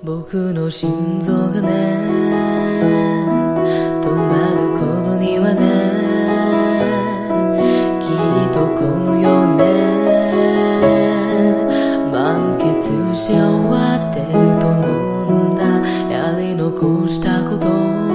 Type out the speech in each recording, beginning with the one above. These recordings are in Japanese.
僕の心臓がね止まる頃にはねきっとこの世で満喫し終わってると思うんだ。やり残したこと。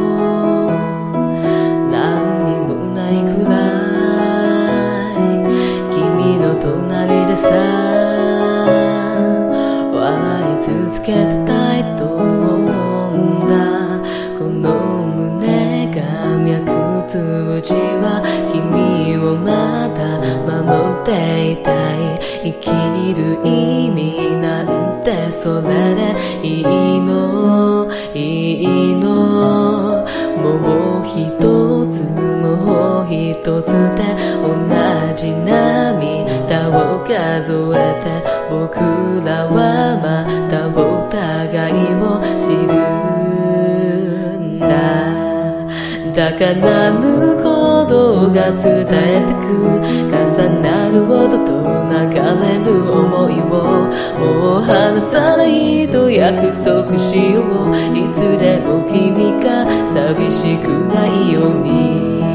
脈打ちは君をまだ守っていたい生きる意味なんてそれでいいの？いいの？もう一つもう一つで同じ涙を数えて僕らはまたお互いを知る。高鳴る鼓動が伝えてく重なる音と流れる思いをもう離さないと約束しよう。いつでも君が寂しくないように。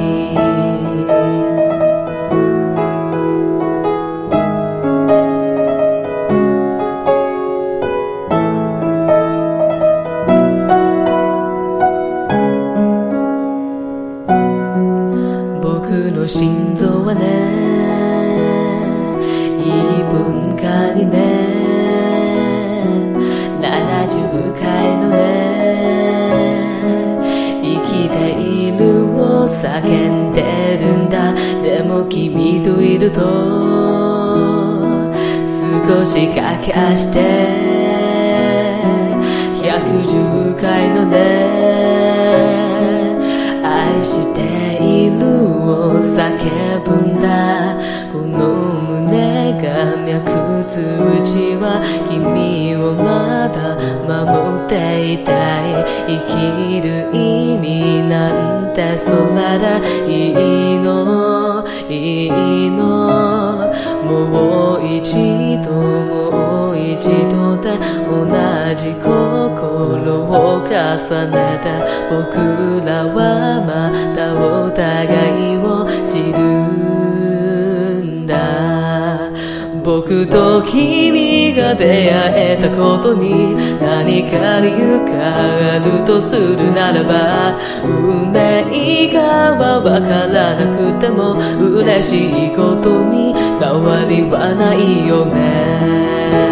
にね70回のね。生きているを叫んでるんだ。でも君といると少し駆け足して110回のね。愛しているを叫ぶんだ。この胸が脈打ちは君をまだ守っていたい生きる意味なんてそれでいいの？いいの？もう一度もう一度で同じ心を重ねて僕らは僕と君が出会えたことに何か理由があるとするならば運命がはわからなくても嬉しいことに変わりはないよね。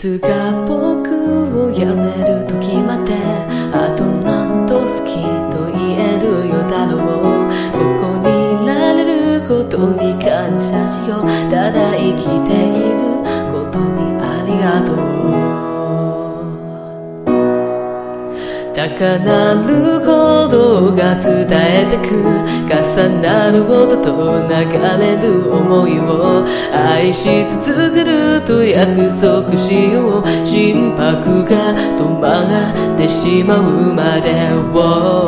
つか僕を辞める時まであと何と好きと言えるよだろう。ここにいられることに感謝しよう。ただ生きていることにありがとう。高鳴る鼓動が伝えてく重なる音と流れる思いを。愛し続けると約束しよう。心拍が止まってしまうまでを。